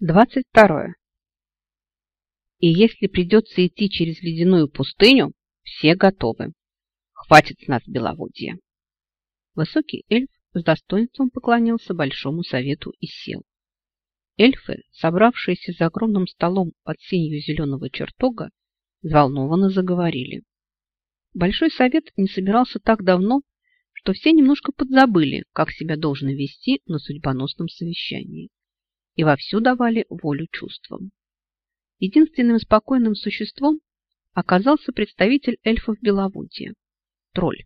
22. И если придется идти через ледяную пустыню, все готовы. Хватит с нас беловодья. Высокий эльф с достоинством поклонился Большому Совету и сел. Эльфы, собравшиеся за огромным столом под синью зеленого чертога, взволнованно заговорили. Большой Совет не собирался так давно, что все немножко подзабыли, как себя должно вести на судьбоносном совещании и вовсю давали волю чувствам. Единственным спокойным существом оказался представитель эльфов Беловодья – тролль.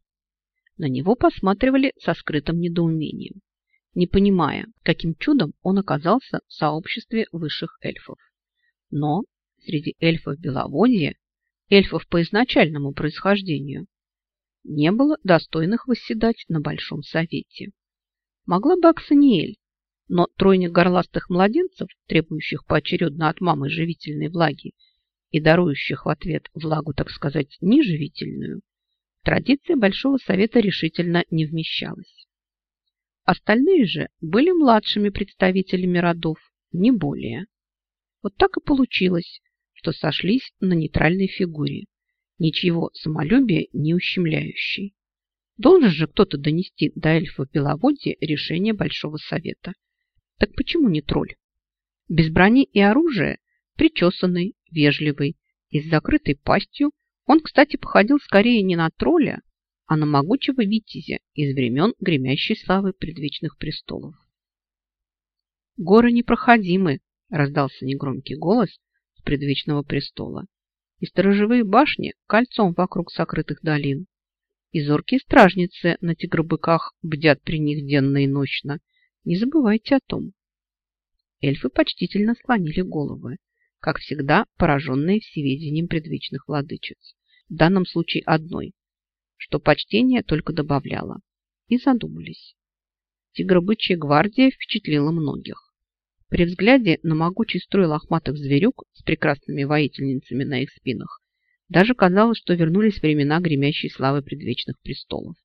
На него посматривали со скрытым недоумением, не понимая, каким чудом он оказался в сообществе высших эльфов. Но среди эльфов Беловодья, эльфов по изначальному происхождению, не было достойных восседать на Большом Совете. Могла бы Аксаниэль, но тройня горластых младенцев, требующих поочередно от мамы живительной влаги и дарующих в ответ влагу, так сказать, неживительную, традиция Большого Совета решительно не вмещалась. Остальные же были младшими представителями родов, не более. Вот так и получилось, что сошлись на нейтральной фигуре, ничего самолюбия не ущемляющей. Должен же кто-то донести до эльфов Беловодья решение Большого Совета – так почему не тролль? Без брони и оружия, причесанный, вежливый и с закрытой пастью, он, кстати, походил скорее не на тролля, а на могучего витязя из времен гремящей славы предвечных престолов. «Горы непроходимы!» – раздался негромкий голос с предвечного престола. «И сторожевые башни кольцом вокруг сокрытых долин. И зоркие стражницы на тигробыках бдят при них денно и ночно, не забывайте о том. Эльфы почтительно склонили головы, как всегда пораженные всеведением предвечных владычиц. В данном случае одной, что почтение только добавляло. И задумались. Тигробычья гвардия впечатлила многих. При взгляде на могучий строй лохматых зверюк с прекрасными воительницами на их спинах даже казалось, что вернулись времена гремящей славы предвечных престолов.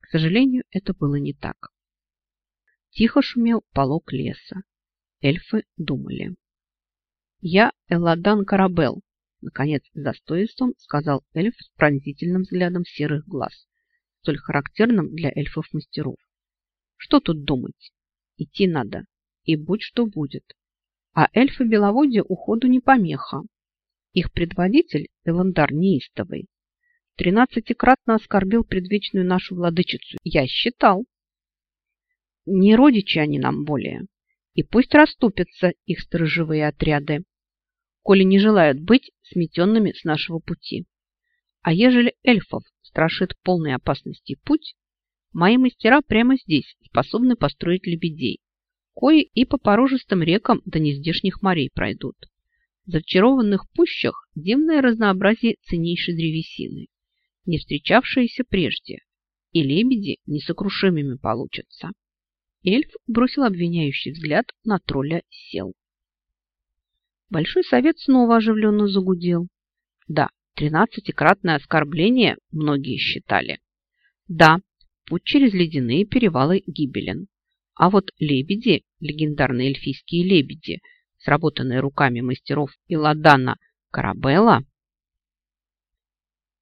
К сожалению, это было не так. Тихо шумел полог леса. Эльфы думали. «Я Элладан Карабел», — наконец с достоинством сказал эльф с пронзительным взглядом серых глаз, столь характерным для эльфов-мастеров. «Что тут думать? Идти надо, и будь что будет. А эльфы Беловодья уходу не помеха. Их предводитель, Эландар Неистовый, тринадцатикратно оскорбил предвечную нашу владычицу. Я считал. Не родичи они нам более. И пусть расступятся их сторожевые отряды, коли не желают быть сметенными с нашего пути. А ежели эльфов страшит полной опасности путь, мои мастера прямо здесь способны построить лебедей, кои и по порожистым рекам до нездешних морей пройдут. В зачарованных пущах дивное разнообразие ценнейшей древесины, не встречавшееся прежде, и лебеди несокрушимыми получатся. Эльф бросил обвиняющий взгляд на тролля сел. Большой совет снова оживленно загудел. Да, тринадцатикратное оскорбление многие считали. Да, путь через ледяные перевалы гибелен. А вот лебеди, легендарные эльфийские лебеди, сработанные руками мастеров Иладана Карабелла,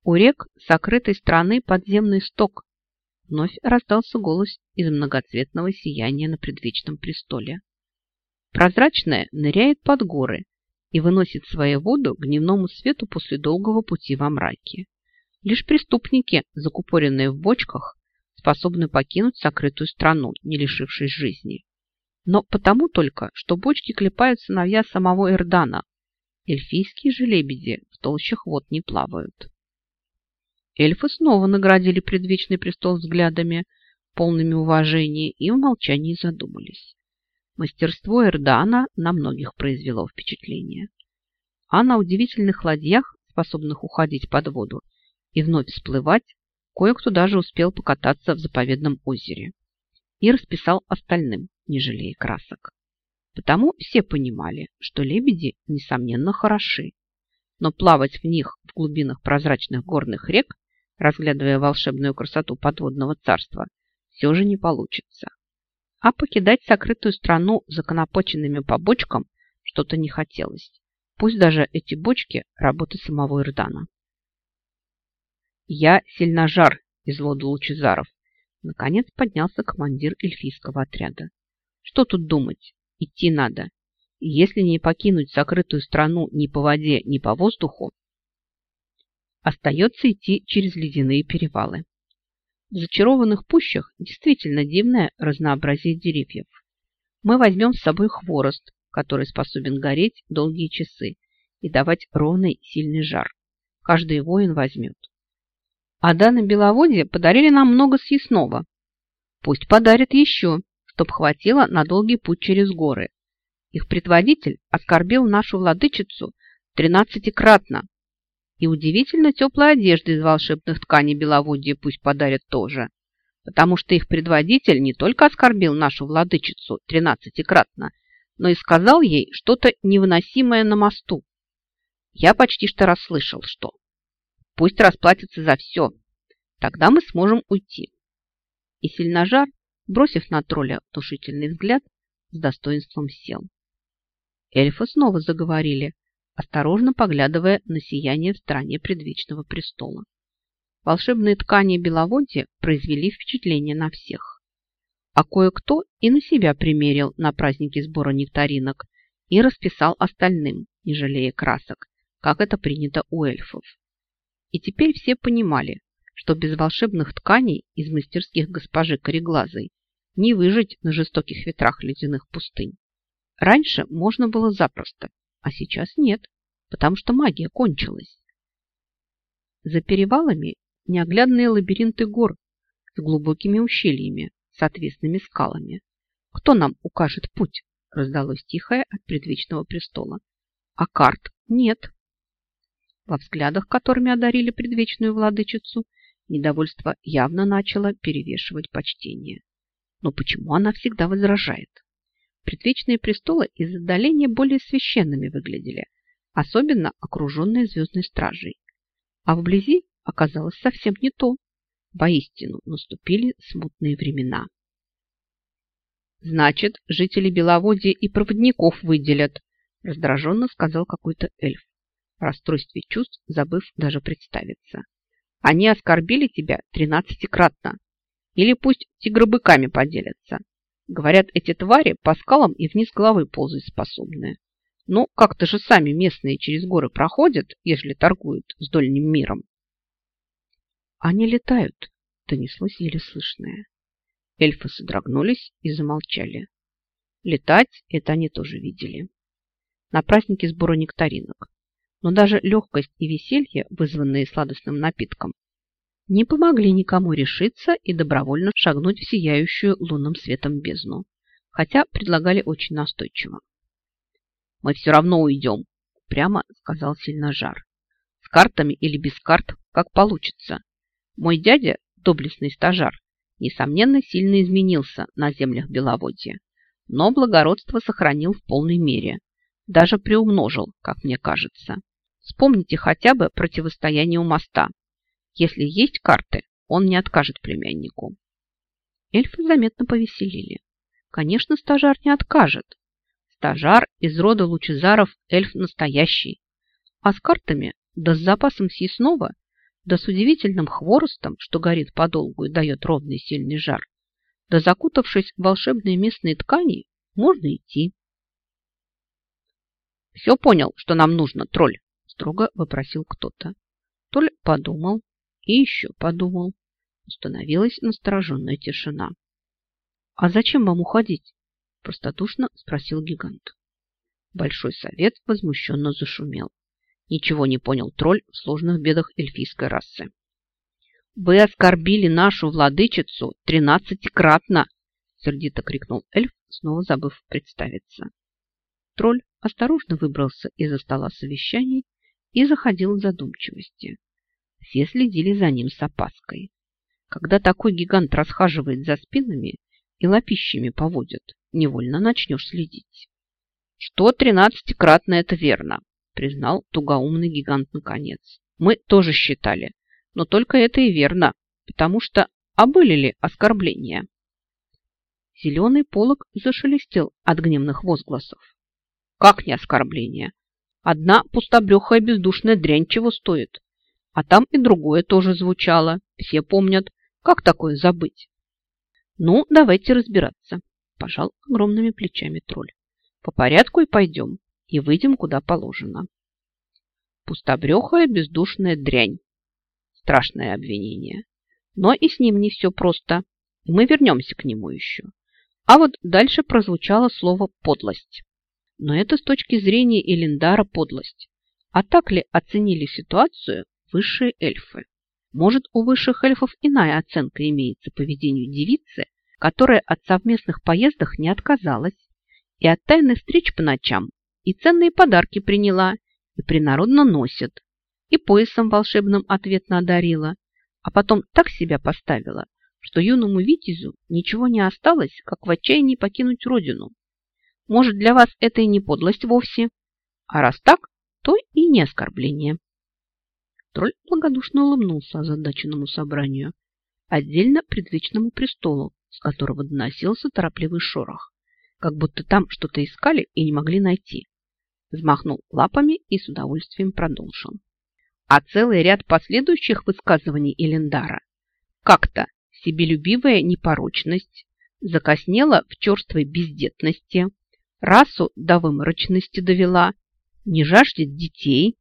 у рек сокрытой страны подземный сток, Вновь раздался голос из многоцветного сияния на предвечном престоле. Прозрачное ныряет под горы и выносит свою воду к дневному свету после долгого пути во мраке. Лишь преступники, закупоренные в бочках, способны покинуть сокрытую страну, не лишившись жизни. Но потому только, что бочки клепают сыновья самого Эрдана. Эльфийские же лебеди в толщах вод не плавают. Эльфы снова наградили предвечный престол взглядами, полными уважения, и в молчании задумались. Мастерство Эрдана на многих произвело впечатление. А на удивительных ладьях, способных уходить под воду и вновь всплывать, кое-кто даже успел покататься в заповедном озере и расписал остальным, не жалея красок. Потому все понимали, что лебеди, несомненно, хороши, но плавать в них в глубинах прозрачных горных рек разглядывая волшебную красоту подводного царства, все же не получится. А покидать сокрытую страну законопоченными побочкам что-то не хотелось. Пусть даже эти бочки – работы самого Ирдана. Я сильножар из лода Лучезаров. Наконец поднялся командир эльфийского отряда. Что тут думать? Идти надо. Если не покинуть закрытую страну ни по воде, ни по воздуху, остается идти через ледяные перевалы. В зачарованных пущах действительно дивное разнообразие деревьев. Мы возьмем с собой хворост, который способен гореть долгие часы и давать ровный сильный жар. Каждый воин возьмет. А да на Беловодье подарили нам много съестного. Пусть подарят еще, чтоб хватило на долгий путь через горы. Их предводитель оскорбил нашу владычицу тринадцатикратно. И удивительно теплой одежды из волшебных тканей Беловодья пусть подарят тоже, потому что их предводитель не только оскорбил нашу владычицу тринадцатикратно, но и сказал ей что-то невыносимое на мосту. Я почти что расслышал, что пусть расплатится за все, тогда мы сможем уйти. И сильножар, бросив на тролля внушительный взгляд, с достоинством сел. Эльфы снова заговорили, осторожно поглядывая на сияние в стороне предвечного престола. Волшебные ткани Беловодья произвели впечатление на всех а кое-кто и на себя примерил на празднике сбора нектаринок и расписал остальным, не жалея красок, как это принято у эльфов. И теперь все понимали, что без волшебных тканей из мастерских госпожи Кореглазой не выжить на жестоких ветрах ледяных пустынь. Раньше можно было запросто, а сейчас нет, потому что магия кончилась. За перевалами неоглядные лабиринты гор с глубокими ущельями, с отвесными скалами. Кто нам укажет путь? Раздалось тихое от предвечного престола. А карт нет. Во взглядах, которыми одарили предвечную владычицу, недовольство явно начало перевешивать почтение. Но почему она всегда возражает? Предвечные престолы из отдаления более священными выглядели, особенно окруженные звездной стражей. А вблизи оказалось совсем не то. Воистину наступили смутные времена. Значит, жители Беловодья и проводников выделят, раздраженно сказал какой-то эльф, в расстройстве чувств забыв даже представиться. Они оскорбили тебя тринадцатикратно. Или пусть тигробыками поделятся. Говорят, эти твари по скалам и вниз головы ползать способны. Ну, как-то же сами местные через горы проходят, ежели торгуют с дольним миром. Они летают, донеслось еле слышное. Эльфы содрогнулись и замолчали. Летать это они тоже видели. На празднике сбора нектаринок. Но даже легкость и веселье, вызванные сладостным напитком, не помогли никому решиться и добровольно шагнуть в сияющую лунным светом бездну, хотя предлагали очень настойчиво. «Мы все равно уйдем», – прямо сказал сильножар. «С картами или без карт, как получится. Мой дядя, доблестный стажар, несомненно, сильно изменился на землях Беловодья, но благородство сохранил в полной мере, даже приумножил, как мне кажется. Вспомните хотя бы противостояние у моста. Если есть карты, он не откажет племяннику. Эльфы заметно повеселили. Конечно, стажар не откажет. Стажар из рода лучезаров эльф настоящий. А с картами, да с запасом съестного, да с удивительным хворостом, что горит подолгу и дает ровный сильный жар, да закутавшись в волшебные местные ткани, можно идти. «Все понял, что нам нужно, тролль?» – строго вопросил кто-то. Тролль подумал и еще подумал. Установилась настороженная тишина. «А зачем вам уходить?» – простодушно спросил гигант. Большой совет возмущенно зашумел. Ничего не понял тролль в сложных бедах эльфийской расы. «Вы оскорбили нашу владычицу тринадцатикратно!» сердито крикнул эльф, снова забыв представиться. Тролль осторожно выбрался из-за стола совещаний и заходил в задумчивости. Все следили за ним с опаской. Когда такой гигант расхаживает за спинами и лапищами поводит, невольно начнешь следить. Что тринадцатикратно это верно, признал тугоумный гигант наконец. Мы тоже считали, но только это и верно, потому что а были ли оскорбления? Зеленый полог зашелестел от гневных возгласов. Как не оскорбление? Одна пустобрехая бездушная дрянь чего стоит? А там и другое тоже звучало. Все помнят. Как такое забыть? Ну, давайте разбираться. Пожал огромными плечами тролль. По порядку и пойдем. И выйдем куда положено. Пустобрехая бездушная дрянь. Страшное обвинение. Но и с ним не все просто. Мы вернемся к нему еще. А вот дальше прозвучало слово «подлость». Но это с точки зрения Элендара подлость. А так ли оценили ситуацию высшие эльфы? Может, у высших эльфов иная оценка имеется поведению девицы, которая от совместных поездок не отказалась, и от тайных встреч по ночам, и ценные подарки приняла, и принародно носит, и поясом волшебным ответно одарила, а потом так себя поставила, что юному Витязю ничего не осталось, как в отчаянии покинуть родину. Может, для вас это и не подлость вовсе, а раз так, то и не оскорбление. Тролль благодушно улыбнулся озадаченному собранию, отдельно предвечному престолу, с которого доносился торопливый шорох, как будто там что-то искали и не могли найти. Взмахнул лапами и с удовольствием продолжил. А целый ряд последующих высказываний Элендара как-то себелюбивая непорочность, закоснела в черствой бездетности, расу до выморочности довела, не жаждет детей.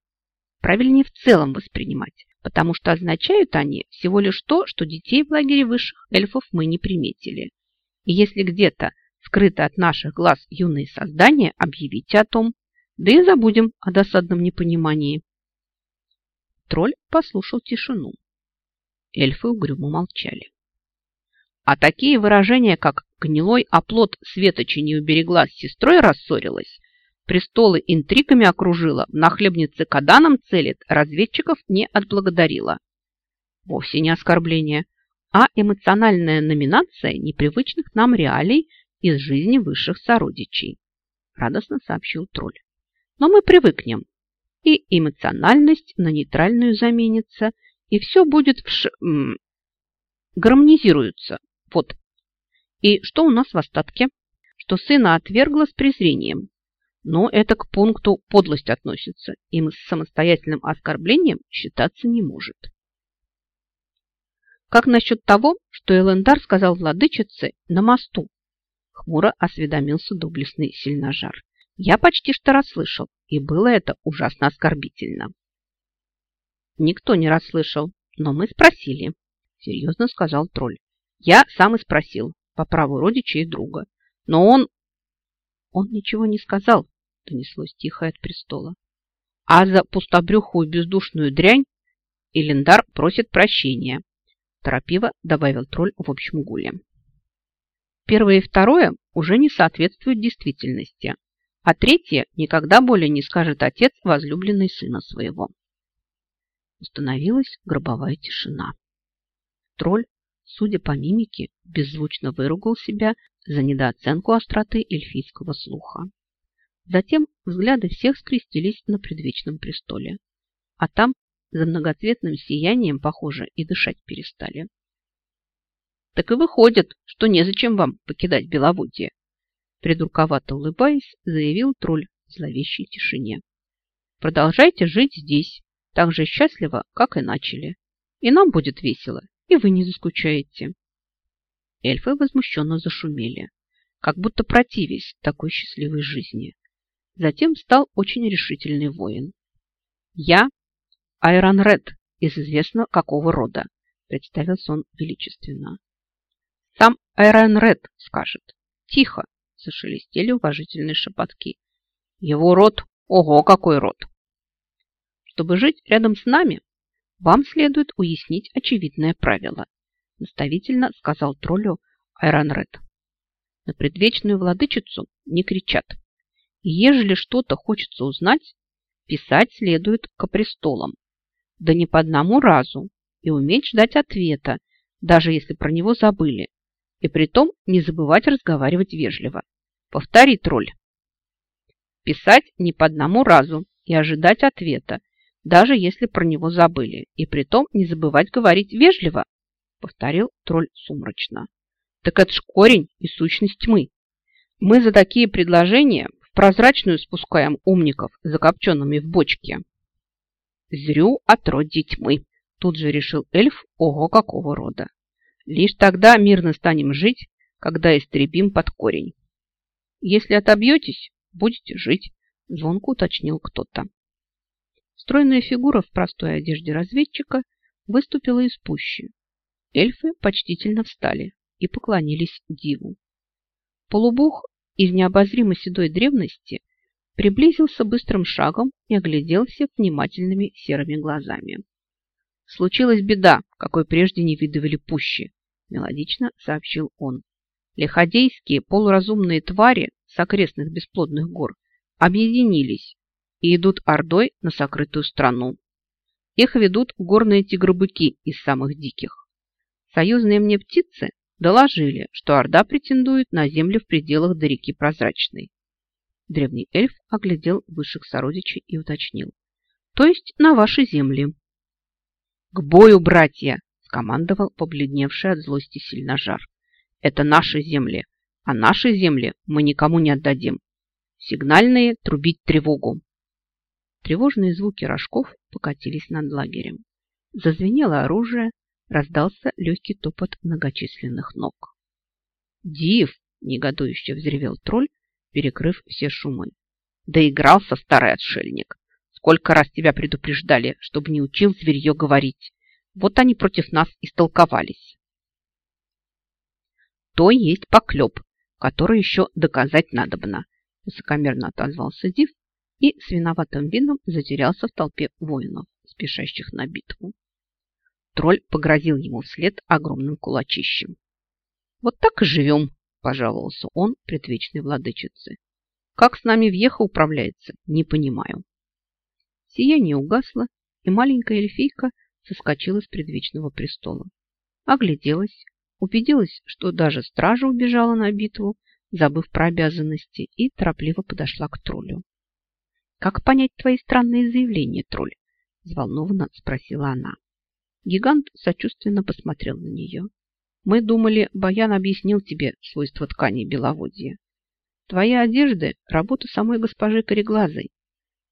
Правильнее в целом воспринимать, потому что означают они всего лишь то, что детей в лагере высших эльфов мы не приметили. И если где-то скрыто от наших глаз юные создания, объявите о том, да и забудем о досадном непонимании. Тролль послушал тишину. Эльфы угрюмо молчали. А такие выражения, как «гнилой оплот светочи не уберегла, с сестрой рассорилась», «престолы интригами окружила, на хлебнице каданом целит, разведчиков не отблагодарила». Вовсе не оскорбление, а эмоциональная номинация непривычных нам реалий из жизни высших сородичей, радостно сообщил тролль. Но мы привыкнем, и эмоциональность на нейтральную заменится, и все будет в ш... гармонизируется, вот. И что у нас в остатке? Что сына отвергла с презрением. Но это к пункту подлость относится, и с самостоятельным оскорблением считаться не может. Как насчет того, что Элендар сказал владычице на мосту? Хмуро осведомился доблестный сильножар. Я почти что расслышал, и было это ужасно оскорбительно. Никто не расслышал, но мы спросили, серьезно сказал тролль. Я сам и спросил, по праву родича и друга. Но он... Он ничего не сказал, донеслось тихо от престола. А за пустобрюхую бездушную дрянь Элендар просит прощения. Торопиво добавил тролль в общем гуле. Первое и второе уже не соответствуют действительности, а третье никогда более не скажет отец возлюбленной сына своего. Установилась гробовая тишина. Тролль судя по мимике, беззвучно выругал себя за недооценку остроты эльфийского слуха. Затем взгляды всех скрестились на предвечном престоле, а там за многоцветным сиянием, похоже, и дышать перестали. Так и выходит, что незачем вам покидать Беловодье, придурковато улыбаясь, заявил тролль в зловещей тишине. Продолжайте жить здесь, так же счастливо, как и начали. И нам будет весело, и вы не заскучаете. Эльфы возмущенно зашумели, как будто противясь такой счастливой жизни. Затем стал очень решительный воин. «Я Айрон Ред, из известно какого рода», представился он величественно. «Сам Айрон Ред скажет. Тихо!» зашелестели уважительные шепотки. «Его род? Ого, какой род!» Чтобы жить рядом с нами, вам следует уяснить очевидное правило, наставительно сказал троллю Айронред. На предвечную владычицу не кричат. Ежели что-то хочется узнать, писать следует к престолам. Да не по одному разу, и уметь ждать ответа, даже если про него забыли. И притом не забывать разговаривать вежливо. Повтори, тролль. Писать не по одному разу и ожидать ответа, даже если про него забыли. И притом не забывать говорить вежливо, повторил тролль сумрачно. Так это ж корень и сущность тьмы. Мы за такие предложения прозрачную спускаем умников, закопченными в бочке. Зрю отродье тьмы, тут же решил эльф, ого какого рода. Лишь тогда мирно станем жить, когда истребим под корень. Если отобьетесь, будете жить, звонко уточнил кто-то. Стройная фигура в простой одежде разведчика выступила из пущи. Эльфы почтительно встали и поклонились диву. Полубог из необозримо седой древности приблизился быстрым шагом и огляделся внимательными серыми глазами. «Случилась беда, какой прежде не видывали пущи», – мелодично сообщил он. «Лиходейские полуразумные твари с окрестных бесплодных гор объединились и идут ордой на сокрытую страну. Их ведут горные тигробыки из самых диких. Союзные мне птицы доложили, что Орда претендует на земли в пределах до реки Прозрачной. Древний эльф оглядел высших сородичей и уточнил. То есть на ваши земли. К бою, братья! скомандовал побледневший от злости сильножар. Это наши земли, а наши земли мы никому не отдадим. Сигнальные трубить тревогу. Тревожные звуки рожков покатились над лагерем. Зазвенело оружие, раздался легкий топот многочисленных ног. «Див!» – негодующе взревел тролль, перекрыв все шумы. «Доигрался старый отшельник! Сколько раз тебя предупреждали, чтобы не учил зверье говорить! Вот они против нас истолковались!» «То есть поклеп, который еще доказать надобно!» – высокомерно отозвался Див и с виноватым видом затерялся в толпе воинов, спешащих на битву. Тролль погрозил ему вслед огромным кулачищем. «Вот так и живем», – пожаловался он предвечной владычице. «Как с нами въеха управляется, не понимаю». Сияние угасло, и маленькая эльфийка соскочила с предвечного престола. Огляделась, убедилась, что даже стража убежала на битву, забыв про обязанности, и торопливо подошла к троллю. «Как понять твои странные заявления, тролль?» – взволнованно спросила она. Гигант сочувственно посмотрел на нее. Мы думали, Баян объяснил тебе свойства ткани беловодья. Твои одежды – работа самой госпожи Кореглазой.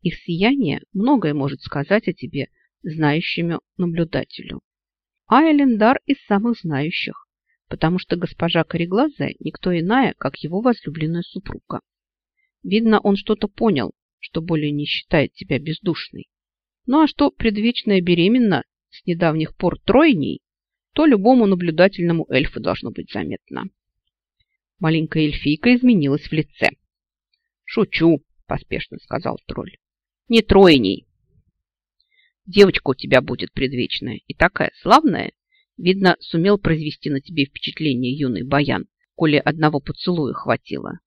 Их сияние многое может сказать о тебе, знающему наблюдателю. А Элендар из самых знающих, потому что госпожа Кореглазая никто иная, как его возлюбленная супруга. Видно, он что-то понял, что более не считает тебя бездушной. Ну а что предвечная беременна, с недавних пор тройней, то любому наблюдательному эльфу должно быть заметно. Маленькая эльфийка изменилась в лице. «Шучу», – поспешно сказал тролль. «Не тройней. Девочка у тебя будет предвечная и такая славная. Видно, сумел произвести на тебе впечатление юный баян, коли одного поцелуя хватило.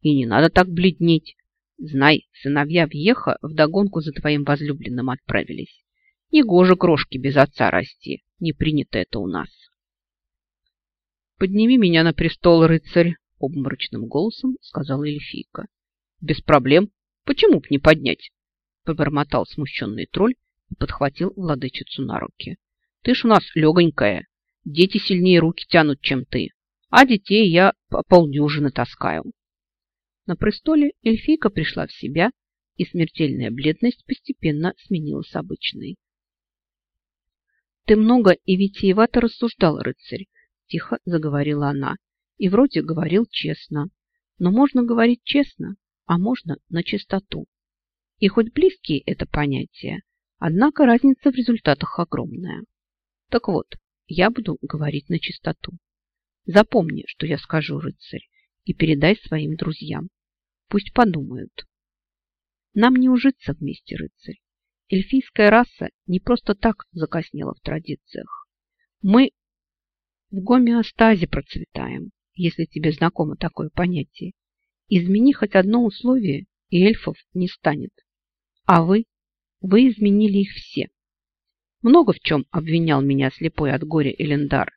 И не надо так бледнеть. Знай, сыновья въеха вдогонку за твоим возлюбленным отправились. Негоже крошки без отца расти. Не принято это у нас. «Подними меня на престол, рыцарь!» — обморочным голосом сказала эльфийка. «Без проблем. Почему б не поднять?» — пробормотал смущенный тролль и подхватил владычицу на руки. «Ты ж у нас легонькая. Дети сильнее руки тянут, чем ты. А детей я по полдюжины таскаю». На престоле эльфийка пришла в себя, и смертельная бледность постепенно сменилась обычной. «Ты много и витиевато рассуждал, рыцарь», – тихо заговорила она. «И вроде говорил честно. Но можно говорить честно, а можно на чистоту. И хоть близкие это понятия, однако разница в результатах огромная. Так вот, я буду говорить на чистоту. Запомни, что я скажу, рыцарь, и передай своим друзьям. Пусть подумают. Нам не ужиться вместе, рыцарь. Эльфийская раса не просто так закоснела в традициях. Мы в гомеостазе процветаем, если тебе знакомо такое понятие. Измени хоть одно условие, и эльфов не станет. А вы? Вы изменили их все. Много в чем обвинял меня слепой от горя Элендар,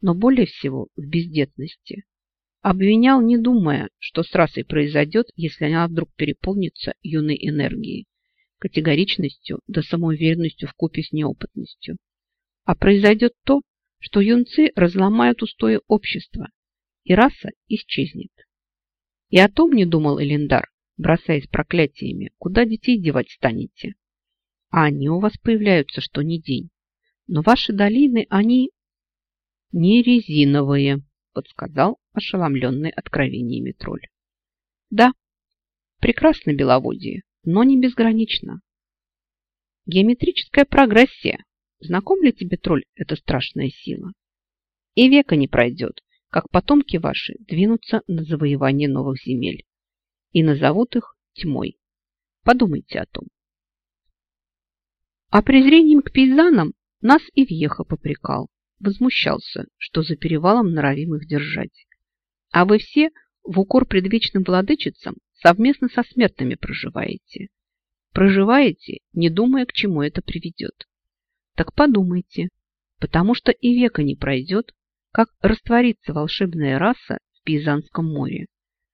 но более всего в бездетности. Обвинял, не думая, что с расой произойдет, если она вдруг переполнится юной энергией категоричностью да самоуверенностью в купе с неопытностью. А произойдет то, что юнцы разломают устои общества, и раса исчезнет. И о том не думал Элендар, бросаясь проклятиями, куда детей девать станете? А они у вас появляются что ни день. Но ваши долины, они не резиновые, подсказал ошеломленный откровениями тролль. Да, прекрасно беловодье, но не безгранично. Геометрическая прогрессия. Знаком ли тебе, тролль, эта страшная сила? И века не пройдет, как потомки ваши двинутся на завоевание новых земель и назовут их тьмой. Подумайте о том. А презрением к пейзанам нас и въеха попрекал, возмущался, что за перевалом норовим их держать. А вы все в укор предвечным владычицам совместно со смертными проживаете. Проживаете, не думая, к чему это приведет. Так подумайте, потому что и века не пройдет, как растворится волшебная раса в Пизанском море,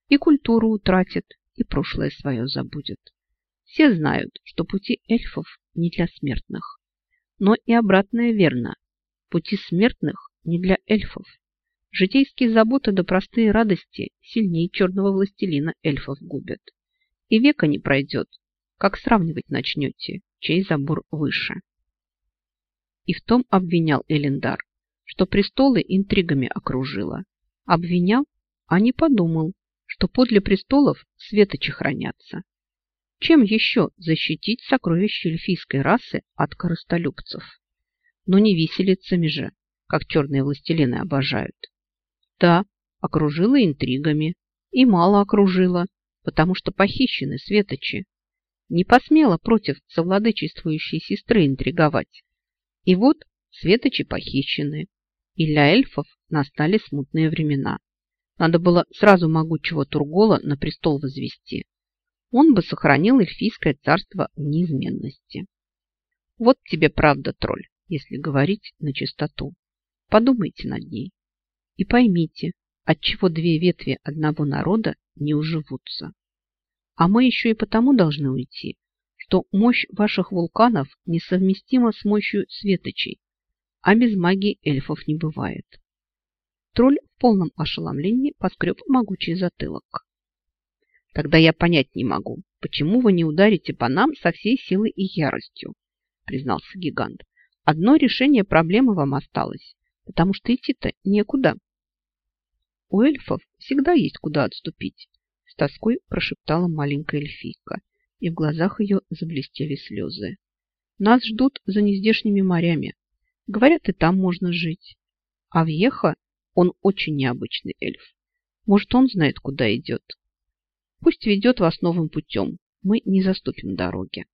и культуру утратит, и прошлое свое забудет. Все знают, что пути эльфов не для смертных. Но и обратное верно. Пути смертных не для эльфов. Житейские заботы да простые радости сильнее черного властелина эльфов губят. И века не пройдет, как сравнивать начнете, чей забор выше. И в том обвинял Элендар, что престолы интригами окружила. Обвинял, а не подумал, что подле престолов светочи хранятся. Чем еще защитить сокровища эльфийской расы от коростолюбцев? Но не виселицами же, как черные властелины обожают. Да, окружила интригами. И мало окружила, потому что похищены светочи. Не посмела против совладычествующей сестры интриговать. И вот светочи похищены. И для эльфов настали смутные времена. Надо было сразу могучего Тургола на престол возвести. Он бы сохранил эльфийское царство в неизменности. Вот тебе правда, тролль, если говорить на чистоту. Подумайте над ней и поймите, отчего две ветви одного народа не уживутся. А мы еще и потому должны уйти, что мощь ваших вулканов несовместима с мощью светочей, а без магии эльфов не бывает. Тролль в полном ошеломлении поскреб могучий затылок. Тогда я понять не могу, почему вы не ударите по нам со всей силой и яростью, признался гигант. Одно решение проблемы вам осталось, потому что идти-то некуда. У эльфов всегда есть куда отступить, с тоской прошептала маленькая эльфийка, и в глазах ее заблестели слезы. Нас ждут за нездешними морями. Говорят, и там можно жить. А в Еха он очень необычный эльф. Может, он знает, куда идет. Пусть ведет вас новым путем. Мы не заступим дороги.